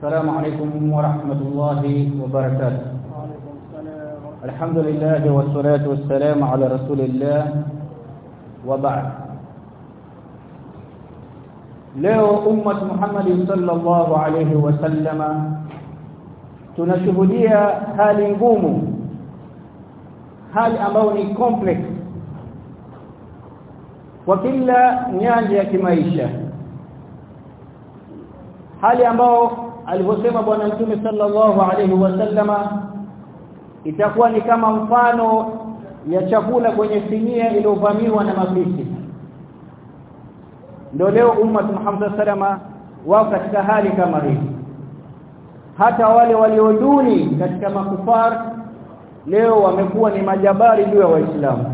السلام عليكم ورحمة الله وبركاته. الحمد لله والصلاة والسلام على رسول الله وبعد. له أمة محمد صلى الله عليه وسلم تنشهدية هل يقوم هل أموني كومبلكس وكلا نياجة كمايشة. هل ambayo alivyosema bwana mtume sallallahu alaihi wasallama itakuwa ni kama mfano ya chakula kwenye sinia iliyovamiwa na mafisi ndio leo umma Muhammad sallama wao katika hali kama hii. Hata wale walioduni katika makufar leo wamekuwa ni majabari juu ya waislamu.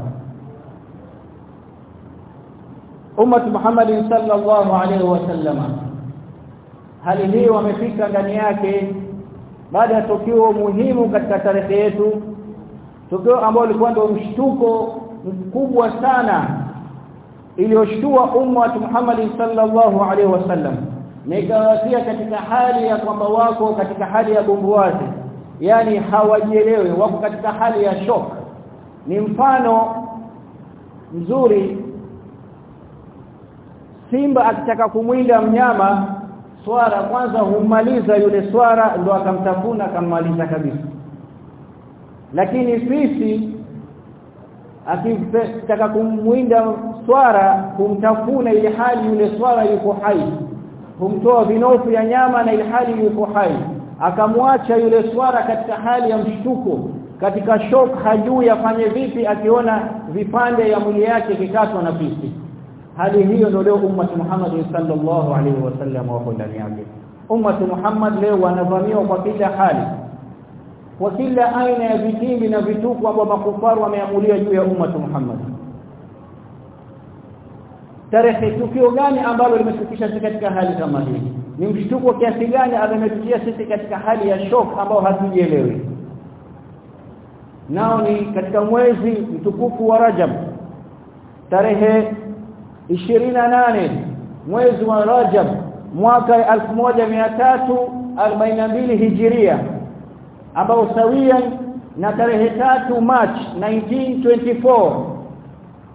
Umma Muhammad sallallahu alaihi wasallama hali hii wamefika ndani yake. Baada ya tukio muhimu katika tarehe yetu tukio ambalo lilikuwa ndio mshtuko mkubwa sana iliyoshtua umma wa Muhammad sallallahu alaihi wasallam. Nikawasia ikawasia katika hali ya kwamba wako katika hali ya bumbuazi yani hawajielewi wako katika hali ya shock. Ni mfano mzuri. Simba akitaka kumwinda mnyama swara kwanza humaliza yule swara ndo akamtafuna akammaliza kabisa. Lakini sisi akitaka kumwinda swara kumtafuna ile hali yule swara yuko hai. Humtoa vinofu ya nyama na ile hali yuko hai. Akamwacha yule swara katika hali ya mshtuko katika shock hajui afanye vipi akiona vipande ya mwili yake kikatwa na fisi hali hiyo ndio leo umma Muhammad sallallahu alaihi wasallam wako ndani yake. Umma Muhammad leo wanavamiwa kwa kila hali kwa kila aina ya vitimbi na vituko ambao makufaru wameamulia juu ya umma Muhammad. Tarehe tukio gani ambalo limetukisha sisi katika hali kama hii? Ni mshtuko kiasi gani ametukia sisi katika hali ya shock ambao hatujielewi? Nao ni katika mwezi mtukufu wa Rajab tarehe 28 mwezi wa Rajab mwaka 1342 Hijiria ambao sawia na tarehe tatu March 1924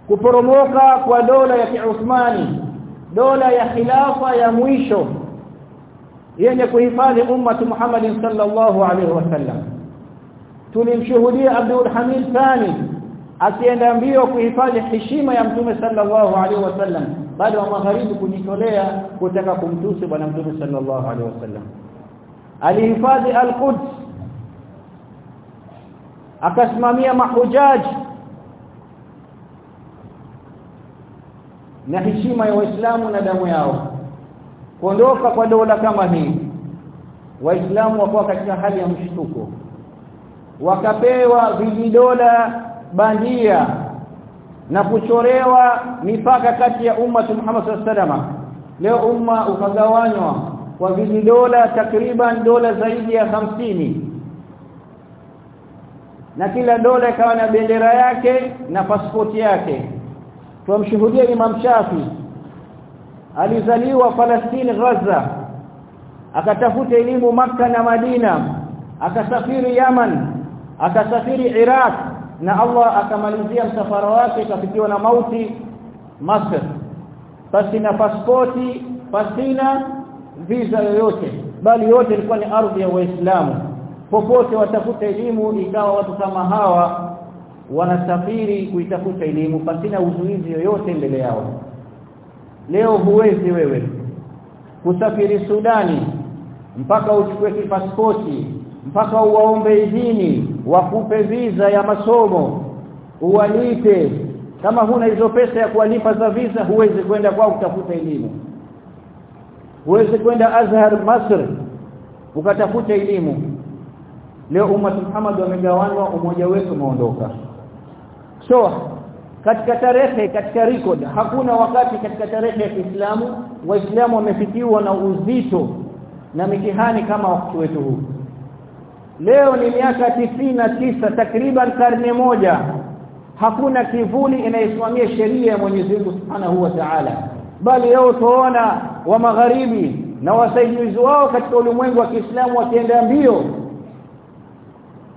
kuporomoka kwa dola ya Kiuthmani dola ya khilafa ya mwisho yenye kuhifadhi umma Muhammad sallallahu alaihi wasallam. Tulimshuhudia Abdul Hamid Thani akienda mbio kuhifadhi heshima ya mtume sallallahu alaihi wasallam bali wa magharibi kujitolea kutaka kumtusi bwana mtume sallallahu alaihi wasallam. Alihifadhi al-Quds akasimamia mahujaji na heshima ya waislamu na damu yao. Kuondoka kwa dola kama hii waislamu wakuwa katika hali ya mshtuko. Wakapewa vijidola bandia na kuchorewa mipaka kati ya umma Muhammad sallallahu leo umma ukagawanywa kwa vijidola takriban dola zaidi ya hamsini. Na kila dola ikawa na bendera yake na pasipoti yake. Tumshuhudia Imam Shafi. Alizaliwa Palestina Gaza. Akatafuta elimu maka na Madina. Akasafiri Yaman. Akasafiri Iraq na Allah akamalizia msafara wake kafikiwa na mauti Masr. Pasina pasipoti pasina visa yoyote. Bali yote ilikuwa ni ardhi ya Waislamu. Popote watafuta elimu ikawa watu kama hawa wanasafiri kuitafuta elimu pasina uzuizi yoyote mbele yao. Leo huwezi wewe kusafiri Sudani mpaka uchukue kipaspoti mpaka uwaombe idhini wakupe visa ya masomo uwalipe. Kama huna hizo pesa ya kuwalipa za visa huwezi kwenda kwao kutafuta elimu. Huwezi kwenda Azhar Masr ukatafuta elimu. Leo umma Muhammad wamegawanwa umoja wetu umeondoka. So katika tarehe katika record hakuna wakati katika tarehe ya Kiislamu waislamu wamefikiwa na uzito na mitihani kama wakati wetu huu leo ni miaka tisina tisa takriban karne moja. Hakuna kivuli inayosimamia sheria ya Mwenyezi Mungu Subhanahu wa Ta'ala. Bali leo tuona wa magharibi na wasaidizi wao katika ulimwengu wa Kiislamu wakienda mbio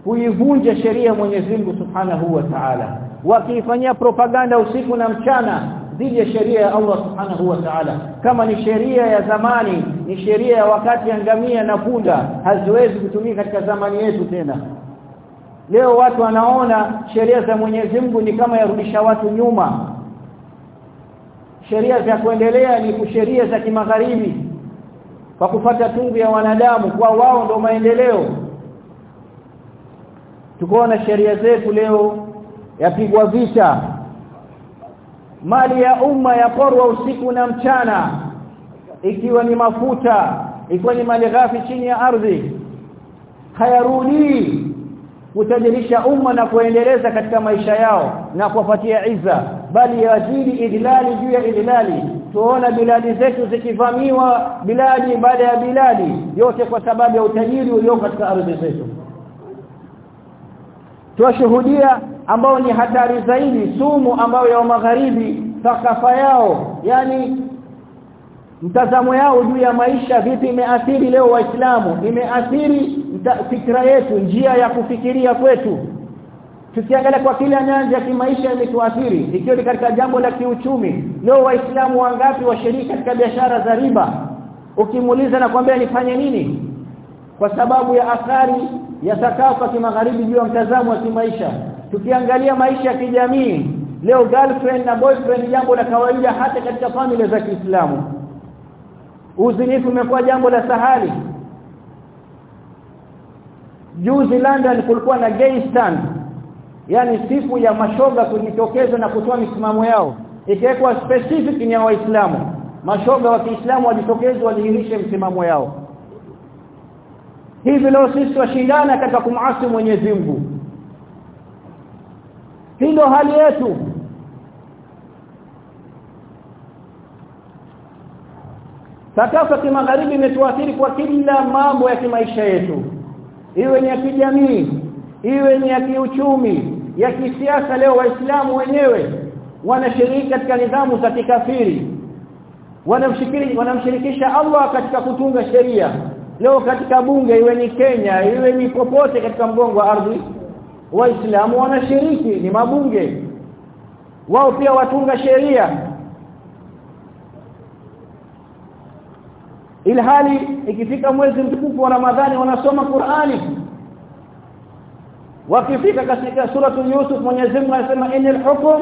kuivunja sheria ya Mwenyezi Mungu Subhanahu wa Ta'ala. Wakiifanyia propaganda usiku na mchana dhidi ya sheria ya Allah Subhanahu wa Ta'ala. Kama ni sheria ya zamani ni sheria ya wakati ya ngamia na punda haziwezi kutumika katika zamani yetu tena. Leo watu wanaona sheria za Mwenyezi Mungu ni kama yarudisha watu nyuma. Sheria za kuendelea ni sheria za kimagharibi kwa kufata tungu ya wanadamu kwa wao ndo maendeleo. Tukoona sheria zetu leo yapigwa vita mali ya umma yaporwa usiku na mchana ikiwa ni mafuta ikiwa ni mali ghafi chini ya ardhi hayarudi kutajirisha umma na kuendeleza katika maisha yao na kuwapatia iza bali yazidi idlali juu ya idlali. Tuona biladi zetu zikivamiwa biladi baada ya biladi yote kwa sababu ya utajiri ulio katika ardhi zetu tuwashuhudia ambao ni hatari zaidi sumu ambayo ya magharibi thakafa yao yani mtazamo yao juu ya maisha vipi imeathiri leo waislamu imeathiri fikra yetu njia ya kufikiria kwetu. Tukiangalia kwa kila nyanja ya kimaisha imetuathiri. Ikiwa ni katika jambo la kiuchumi leo waislamu wangapi washiriki katika biashara za riba? Ukimuuliza na kwambia nifanye nini? Kwa sababu ya athari ya sakafa kimagharibi juu ya mtazamo wa kimaisha. Tukiangalia maisha ya kijamii leo girlfriend na boyfriend jambo la kawaida hata katika familia za Kiislamu. Uzinifu umekuwa jambo la sahali. Juzi London kulikuwa na gay stand. Yani siku ya mashoga kujitokeza na kutoa misimamo yao. Ikiwekwa specific ni ya waislamu. Mashoga wa Kiislamu wajitokeze wadhihirishe msimamo yao hivi leo sisi washindana katika kumasi Mwenyezi Mungu. Hilo hali yetu. Sakafa kimagharibi imetuathiri kwa kila mambo ya kimaisha yetu. Iwe ni ya kijamii iwe ni ya kiuchumi ya kisiasa leo waislamu wenyewe wanashiriki katika nidhamu za kikafiri. Wanamshirikisha Allah katika kutunga sheria leo katika bunge iwe ni Kenya iwe ni popote katika mgongo wa ardhi waislamu wanashiriki ni mabunge. Wao pia watunga sheria. Ilhali ikifika mwezi mtukufu wa Ramadhani wanasoma Qur'ani. Wakifika katika suratul Yusuf Mwenyezi Mungu anasema inal hukm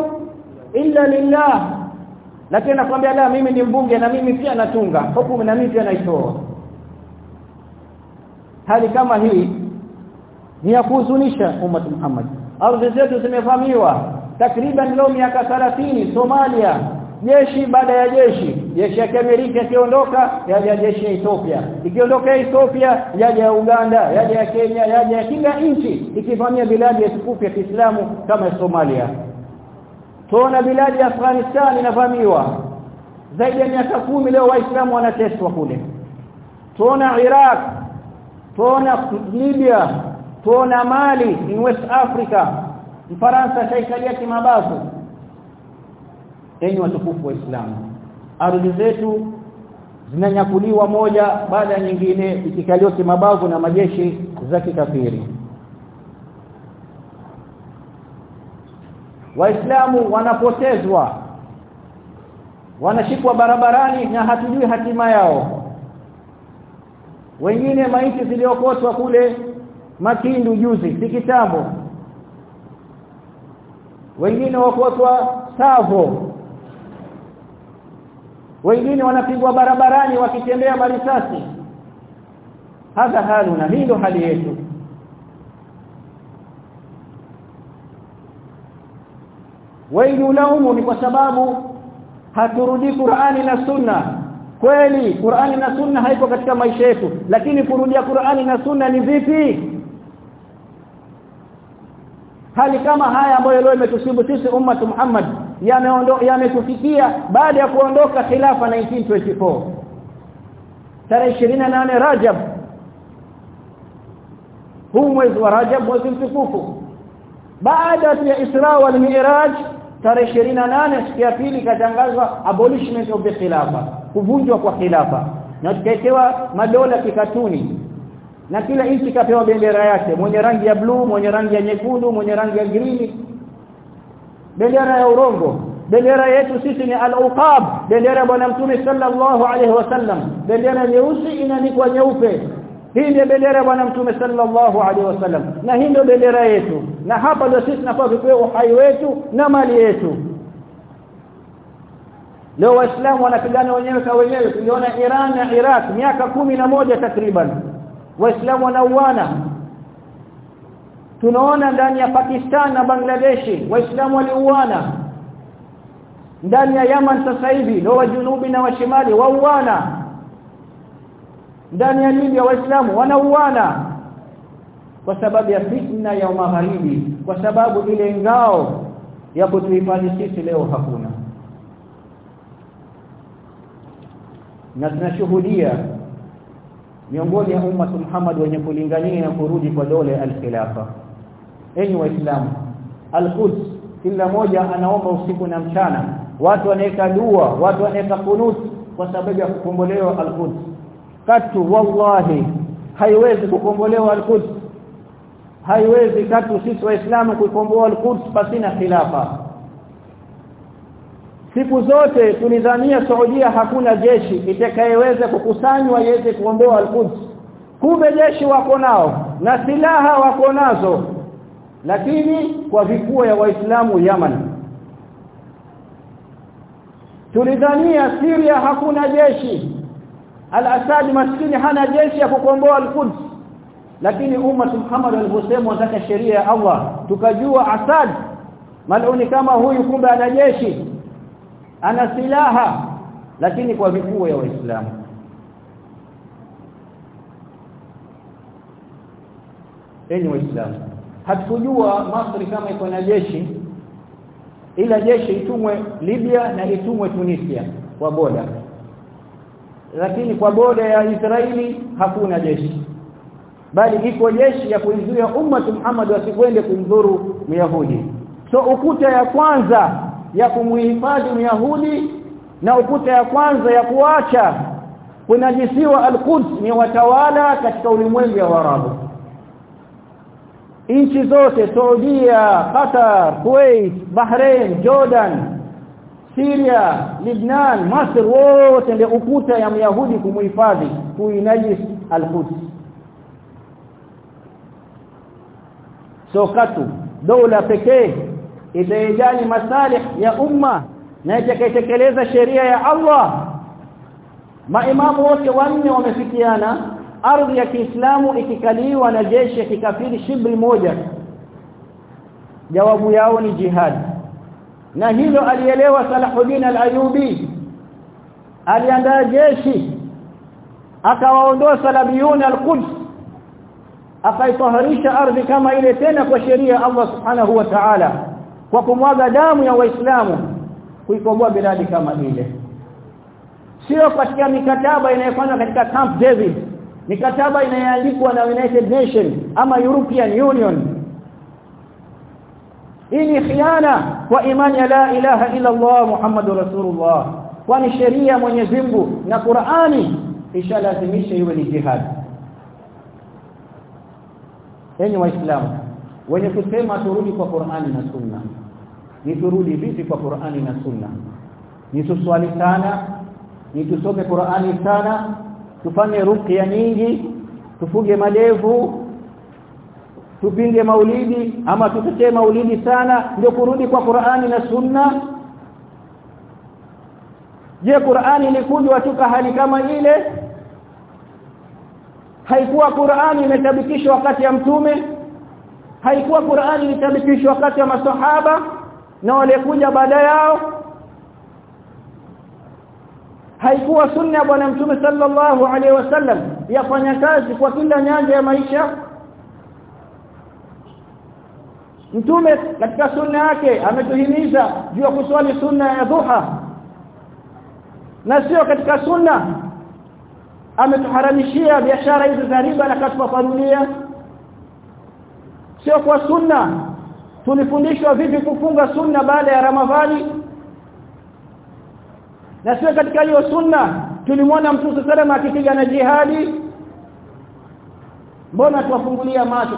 illa lillah. Lakini anakuambia la mimi ni mbunge na mimi pia natunga. Hukumu na mimi pia naitoa hali kama hii ni ya kuhuzunisha umma Muhammad. Ardhi zetu zimevamiwa. Takriban leo miaka 30 Somalia jeshi baada ya jeshi. Jeshi ya Amerika kiondoka ya jeshi ya Ethiopia. Ikiondoka Ethiopia yaja ya Uganda yaja ya Kenya yaja ya kila nchi ikivamia biladi ya tukufu ya Kiislamu kama Somalia. Tuona biladi ya Afghanistan inavamiwa. Zaidi ya miaka kumi leo waislamu wanateswa kule. Tuona Iraq tuona Libya tuona Mali in West Africa Mfaransa shaikalia kimabavu enyi watukufu wa Uislamu ardhi zetu zinanyakuliwa moja baada ya nyingine ikikaliwa kimabavu na majeshi za kikafiri. Waislamu wanapotezwa wanashikwa barabarani na hatujui hatima yao wengine maiti ziliokotwa kule Makindu juzi si kitambo. Wengine wakotwa Savo. Wengine wanapigwa barabarani wakitembea marisasi. Hadha haluna hii ndo hali yetu. Wengi ulaumu ni kwa sababu haturudi Qur'ani na Sunna kweli Qur'ani na Sunna haiko katika maisha yetu lakini kurudia Qur'ani na Sunna ni vipi? Hali kama haya ambayo leo imetusibu sisi umma Muhammad yametufikia baada ya kuondoka khilafa 1924 tarehe 28 Rajab. Huu mwezi wa Rajab mwezi mtukufu. Baada ya Isra wal Mi'raj tarehe 28 siku ya pili katangazwa abolishment of the khilafa kuvunjwa kwa khilafa. Na tukaekewa madola kikatuni. Na kila nchi kapewa bendera yake. Mwenye rangi ya bluu mwenye rangi ya nyekundu mwenye rangi ya green. Bendera ya urongo. Bendera yetu sisi ni al-uqab. Bendera bwana mtume sallallahu alaihi wasallam. Bendera nyeusi inaandikwa nyeupe. Hii ndio bendera ya bwana mtume sallallahu alaihi wasallam. Na hii ndio bendera yetu. Na hapa ndio sisi tunafaa kupewa uhai wetu na mali yetu leo waislamu wanapigana wenyewe kwa wenyewe. Tuliona Iran na Iraq miaka kumi na moja takriban. Waislamu wanauana. Tunaona ndani ya Pakistan na Bangladeshi waislamu waliuana. Ndani ya Yaman sasa hivi ndio wa junubi na washimali wauana. Ndani ya Libya waislamu wanauana. Kwa sababu ya fitna ya magharibi kwa sababu ile ngao ya kutuhifadhi sisi leo hakuna na tunashuhudia miongoni ya umma Muhammad wenye kulingania na kurudi kwa dole al-khilafa. Enyi waislamu al-Quds kila moja anaomba usiku na mchana. Watu wanaweka dua watu wanaweka kunut kwa sababu ya kukombolewa al-Quds. Katu wallahi haiwezi kukombolewa al-Quds. Haiwezi katu sisi waislamu kukomboa al-Quds pasina khilafa siku zote tulidhania Saudia hakuna jeshi itakayeweza kukusanywa iweze kuondoa al-Quds. Kumbe jeshi wako nao na silaha wako nazo. Lakini kwa vikuo ya waislamu Yaman. Tulidhania Syria hakuna jeshi. al-Assad maskini hana jeshi ya kukomboa al-Quds. Lakini umma Muhammad alivyosema wataka sheria ya Allah tukajua Assad maluni kama huyu kumbe ana jeshi ana silaha lakini kwa vikuo ya waislamu. Enyi waislamu. Hatukujua Masri kama iko na jeshi ila jeshi itumwe Libya na itumwe Tunisia kwa boda. Lakini kwa boda ya Israeli hakuna jeshi. Bali iko jeshi ya kuizuia umma Muhammad wasikwende kumdhuru Myahudi. So ukuta ya kwanza ya kumuhifadhi Myahudi na ukuta ya kwanza ya kuacha kunajisiwa al-Quds ni watawala katika ulimwengu wa Arabu nchi zote Saudia, Qatar, Kuwait, Bahrain, Jordan, Syria, Lebanon, Masr wote ndio ukuta ya Myahudi kumuhifadhi kuinajis al-Quds. Sokatu dola pekee itajali masalih ya umma na itakayetekeleza sheria ya Allah. Maimamu wote wanne wamefikiana ardhi ya Kiislamu ikikaliwa na jeshi ya kikafiri shibri moja. Jawabu yao ni jihad. Na hilo alielewa Salahuddin al-Ayubi. Aliandaa jeshi akawaondoa salabiyun al-Quds akaitaharisha ardhi kama ile tena kwa sheria Allah subhanahu wa ta'ala kwa kumwaga damu ya waislamu kuikomboa biladi kama ile. Sio katika mikataba inayofanywa katika Camp David. Mikataba inayoandikwa na United Nation ama European Union. Hii ni khiana kwa imani ya la ilaha illa Allah Muhammadur Rasulullah kwani sheria Mwenyezi Mungu na Qur'ani ishalazimisha iwe ni jihad. Enyi waislamu wenye kusema turudi kwa Qur'ani na Sunna ni turudi vipi kwa Qur'ani na Sunna? Ni tuswali sana nitusome Qur'ani sana tufanye ruqya nyingi tufuge madevu tupinge maulidi ama tutetee maulidi sana ndio kurudi kwa Qur'ani na Sunna? Je Qur'ani ilikuja tuka hali kama ile? Haikuwa Qur'ani imetabikishwa wakati ya mtume? Haikuwa Qur'ani ilitabikishwa wakati ya masahaba na walikuja baada yao. Haikuwa sunna ya bwana mtume sallallahu alaihi wasallam yafanya kazi kwa kila nyanja ya maisha. Mtume katika sunna yake ametuhimiza juu ya kuswali sunna ya duha na sio katika sunna. Ametuharamishia biashara hizo za riba na katufafanulia sio kwa sunna tulifundishwa vipi kufunga sunna baada ya ramadhani? Na sio katika hiyo sunna tulimwona mtume salama akipiga na jihadi. Mbona tuwafungulia macho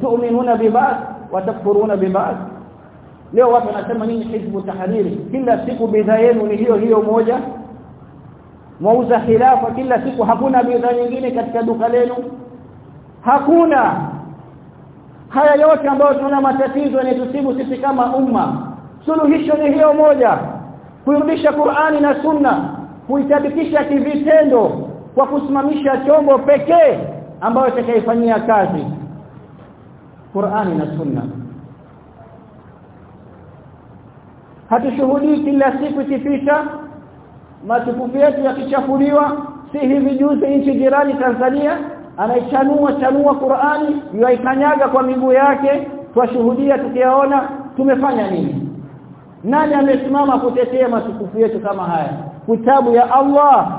tuuminuna bibad watakfuruna takfuruna bibad leo watu wanasema nini hizbu tahariri kila siku bidhaa yenu ni hiyo hiyo moja. Mwauza khilafa kila siku hakuna bidhaa nyingine katika duka lenu. Hakuna haya yote ambayo tuna matatizo yanatusibu sisi kama umma suluhisho ni hiyo moja kuirudisha Qur'ani na Sunna kuitabikisha kivitendo kwa kusimamisha chombo pekee ambayo itakaifanyia kazi Qur'ani na Sunna. Hatushuhudii kila siku ikipita matukufu yetu yakichafuliwa si hivi juzi nchi jirani Tanzania anaichanua chanua Qur'ani yuaikanyaga kwa miguu yake twashuhudia tukiyaona tumefanya nini. Nani amesimama kutetea matukufu yetu kama haya? Kitabu ya Allah.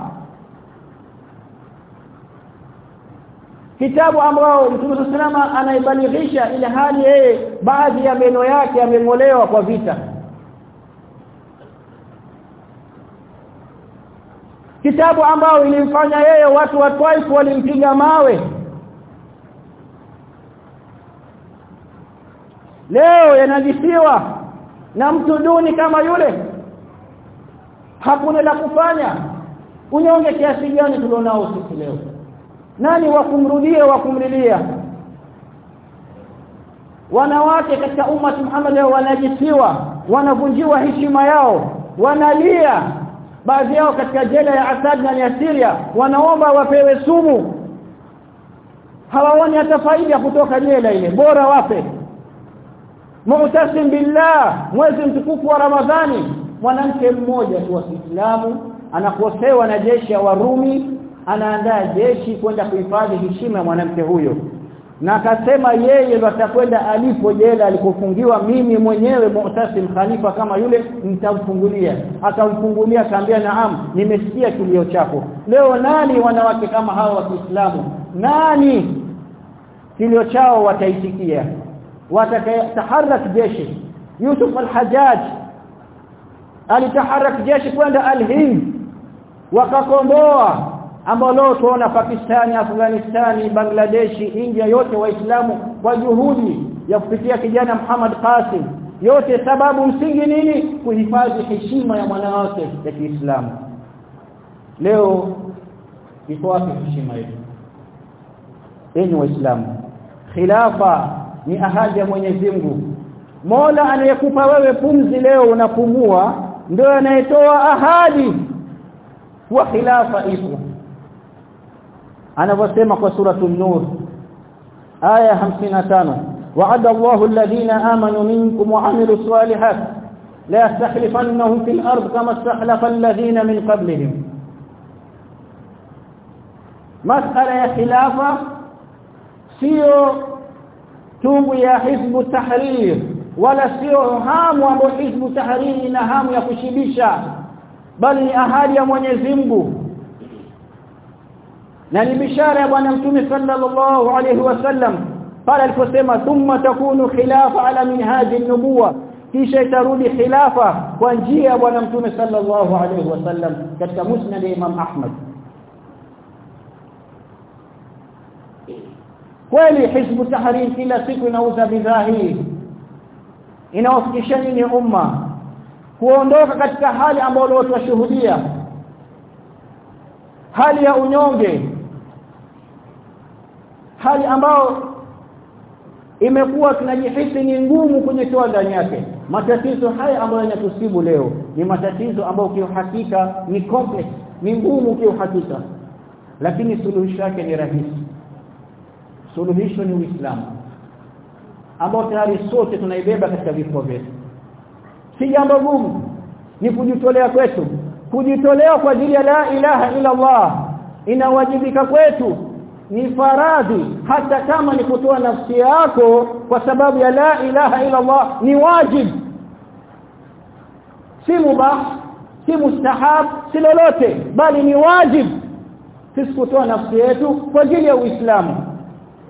Kitabu ambao Mtume salama anaibalighisha ile hali yeye baadhi ya meno yake yamengolewa kwa vita kitabu ambao ilimfanya yeye watu wa Taif walimpiga mawe. Leo yanajisiwa na mtu duni kama yule. Hakuna la kufanya. Unyonge kiasi gani tulionao sisi leo? Nani wa kumrudia wa kumlilia? Wanawake katika umma Muhammad wanajisiwa wanavunjiwa heshima yao wanalia baadhi yao katika jela ya Asad na ya Syria wanaomba wapewe sumu. Hawaoni hata faida kutoka jela ile. Bora wape. Mu'tasim billah mwezi mtukufu wa Ramadhani. Mwanamke mmoja tu wa Kiislamu anakosewa na jeshi ya Warumi anaandaa jeshi kwenda kuhifadhi heshima ya mwanamke huyo na akasema yeye ndo atakwenda alipo jela alikofungiwa mimi mwenyewe Mu'tasim Khalifa kama yule nitamfungulia. Akamfungulia akaambia naam nimesikia kilio chako. Leo nani wanawake kama hawa wa Kiislamu? Nani? Kilio chao wataitikia. Watakayataharak jeshi. Yusuf al-Hajjaj alitaharak jeshi kwenda al-Hind. Wakakomboa ambao leo tuona Pakistani, Afghanistani, Bangladeshi, India yote waislamu kwa juhudi ya kupitia kijana Muhammad Qasim. Yote sababu msingi nini? Kuhifadhi heshima ya mwanawake ya Kiislamu. Leo iko wapi heshima hiyo enyi waislamu khilafa ni ahadi ya Mwenyezi Mungu. Mola anayekupa wewe pumzi leo unapumua ndio anayetoa ahadi. Wa khilafa ipo anavyosema kwa suratul nur aya 55 wa'ada Allahu alladhina amanu minkum wa 'amilus salihat la yastakhlifannahum fil ard kama istakhlafa alladhina min qablihim. Masala ya khilafa sio tungu ya hizbu tahrir wala sio hamu ambayo hizbu tahrir ina hamu ya kushibisha bali ni ahadi ya Mwenyezi Mungu na ni bishara ya bwana mtume sallallahu alayhi wasallam pale aliposema thumma takunu khilafa ala minhaji an-nubuwa kisha itarudi khilafa kwa njia ya bwana mtume sallallahu alayhi wasallam katika musnad Imam Ahmad. Kweli hizbu tahrir kila siku inauza bidhaa hii. Inawafikisha nini umma? Kuondoka katika hali ambayo watu washuhudia. Hali ya unyonge hali ambayo imekuwa tunajihisi ni ngumu kwenye toa ndani yake. Matatizo haya ambayo yanatusibu leo ni matatizo ambayo kiuhakika ni complex ni ngumu kiuhakika. Lakini suluhisho yake ni rahisi. Suluhisho ni Uislamu ambao tayari sote tunaibeba katika vifo vyetu. Si jambo gumu ni kujitolea kwetu. Kujitolea kwa ajili ya la ilaha ila Allah inawajibika kwetu ni faradhi hata kama ni kutoa nafsi yako kwa sababu ya la ilaha ila Allah ni wajib. Si mubah si mustahab si lolote bali ni wajib. Sisi kutoa nafsi yetu kwa ajili ya Uislamu.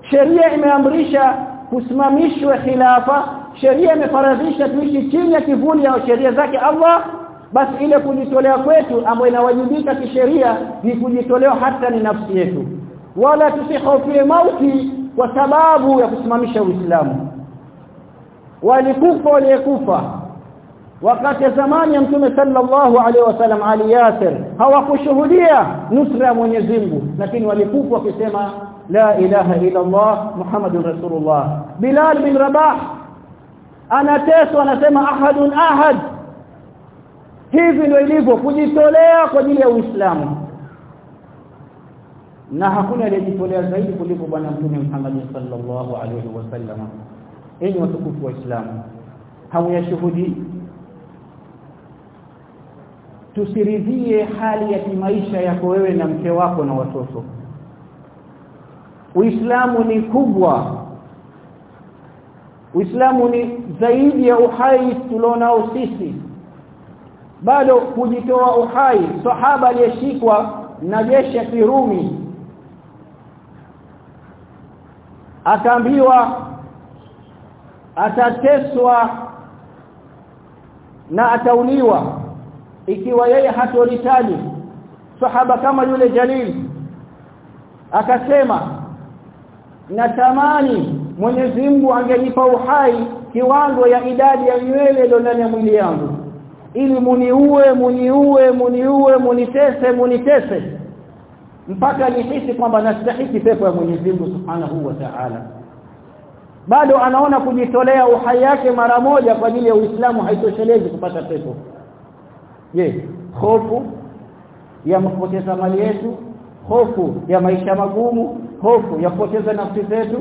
Sheria imeamrisha kusimamishwe khilafa sheria imefaradhisha tuishi chini ya kivuli ya sheria zake Allah basi ile kujitolea kwetu ambayo inawajibika kisheria ni kujitolea hata ni nafsi yetu wala tusihofie mauti kwa sababu ya kusimamisha Uislamu. Walikufa waliyekufa. Wakati zamani ya mtume sallallahu alaihi wasallam Ali Yasir hawakushuhudia nusra ya Mwenyezi Mungu lakini walikufa wakisema la ilaha illa Allah Muhammadur Rasulullah. Bilal bin Rabah anateswa anasema ahadun ahad. Hivi ndio ilivyo kujitolea kwa ajili ya Uislamu na hakuna aliyejitolea zaidi kuliko bwana mtume Muhammad sallallahu alaihi wasallam. Enyi watukufu wa Islamu hamyashuhudi tusiridhie hali ya kimaisha yako wewe na mke wako na watoto. Uislamu ni kubwa. Uislamu ni zaidi ya uhai tulionao sisi. Bado kujitoa uhai. Sahaba aliyeshikwa na jeshi ya Kirumi akaambiwa atateswa na atauliwa ikiwa yeye hatolitani sahaba kama yule Jalil akasema natamani Mwenyezi Mungu angenipa uhai kiwango ya idadi ya nywele ndani ya mwili yangu ili muniue muniue muniue munitese munitese mpaka nihisi kwamba nastahiki pepo ya Mwenyezi Mungu Subhanahu wa Ta'ala. Bado anaona kujitolea uhai yake mara moja kwa ajili ya Uislamu haitoshelezi kupata pepo. Je hofu ya kupoteza mali yetu hofu ya maisha magumu hofu ya kupoteza nafsi zetu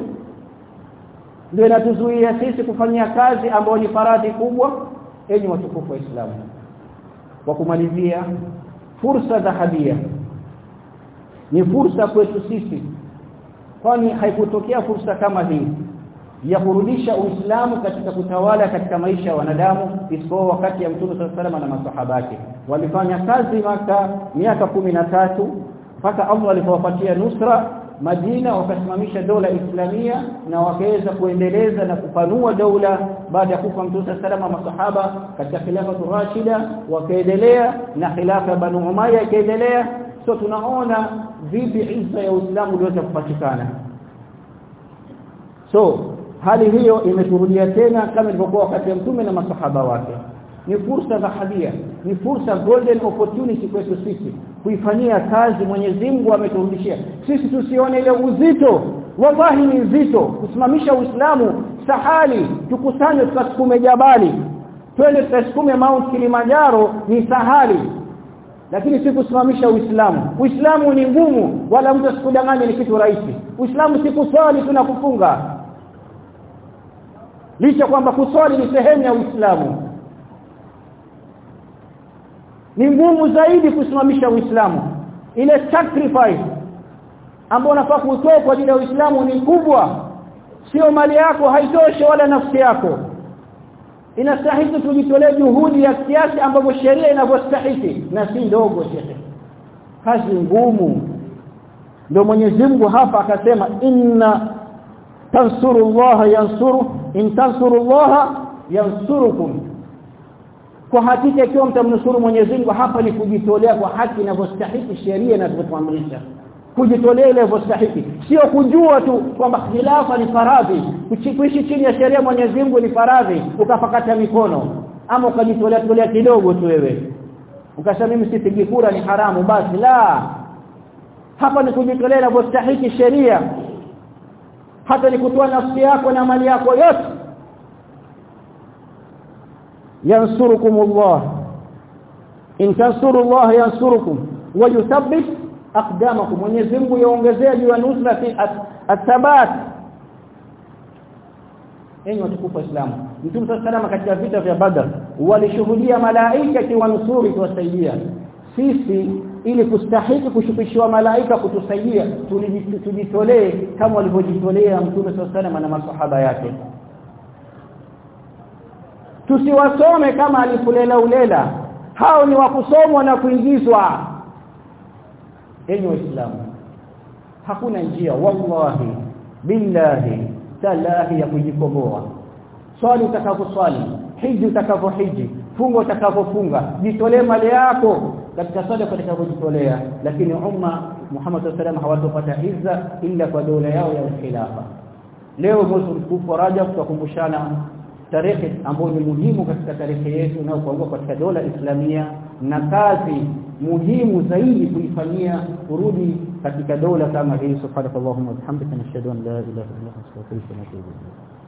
ndio inatuzuia sisi kufanyia kazi ambayo ni faradhi kubwa enyi watukufu wa Uislamu kwa kumalizia fursa dhahabia ni fursa kwetu sisi. Kwani haikutokea fursa kama hii ya kurudisha Uislamu katika kutawala katika maisha ya wanadamu isipokuwa wakati ya Mtume SAW na masahaba wake walifanya kazi maka miaka tatu mpaka Allah alipowapatia nusra Madina wakasimamisha dola Islamia na wakaweza kuendeleza na kupanua dola. Baada ya kufa Mtume salama masahaba katika khilafa Rashida wakaendelea na khilafa Banu Umayya ikaendelea so tunaona vipi izza ya Uislamu iliweza kupatikana. So hali hiyo imeshuhudia tena kama ilivyokuwa wakati wa mtume na masahaba wake. Ni fursa za hadia ni fursa golden opportunity kwetu sisi kuifanyia kazi Mwenyezi Mungu ameturudishia. Sisi tusione ile uzito wallahi ni uzito kusimamisha Uislamu sahali tukusanye tukasukume jabali. Twende tukasukume Mount Kilimanjaro ni sahali lakini si kusimamisha Uislamu. Uislamu ni ngumu wala mtu asikudanganye ni kitu rahisi. Uislamu si kuswali tu na kufunga. Licha kwamba kuswali ni sehemu ya Uislamu. Ni ngumu zaidi kusimamisha Uislamu. Ile sacrifice ambayo unafaa kutoa kwa ajili ya Uislamu ni kubwa. Sio mali yako haitoshi wala nafsi yako inastahili tujitolee juhudi ya kiasi ambavyo sheria inavyostahili. Na si ndogo shehe kazi ngumu. Ndio Mwenyezi Mungu hapa akasema inna tansurullaha yansuru in tansurullaha yansurukum. Kwa hakika ikiwa mtamnusuru Mwenyezi Mungu hapa ni kujitolea kwa haki inavyostahili sheria inavyotuamrisha kujitolea ile inavyostahili sio kujua tu kwamba khilafa ni faradhi. Kuishi chini ya sheria Mwenyezi Mungu ni faradhi ukapakata mikono. Ama ukajitolea tolea kidogo tu wewe. Ukasema mimi sipigi kura ni haramu. Basi la. Hapa ni kujitolea inavyostahili sheria. Hata ni kutoa nafsi yako na mali yako yote. Yansurukumullah. In tansurullah yansurukum wa yuthabbit aqdamakum Mwenyezi Mungu yaongezea juu ya nusra fi athabat enyi watukufu wa Islam Mtume sallallahu katika vita vya Badar walishuhudia malaika kiwanusuri kuwasaidia sisi ili kustahiki kushukishiwa malaika kutusaidia tujitolee kama walivyojitolea Mtume sallallahu na masahaba yake. Tusiwasome kama alifulela ulela. Hao ni wakusomwa na kuingizwa enyi waislamu hakuna njia wallahi billahi talahi ya kujikomboa. Swali utakaposwali hiji utakapohiji funga utakapofunga jitolee mali yako. Katika sadaka utakapojitolea lakini umma Muhammad sallallahu hawatopata izza illa kwa dola yao ya khilafa. Leo mwezi mtukufu Rajab tutakumbushana tarehe ambayo ni muhimu katika tarehe yetu na kuanguka katika dola Islamia na kazi muhimu zaidi kuifanyia kurudi katika dola kama hii subhanakallahumma wa bihamdika nashhadu an la ilaha illa astaghfiruka wa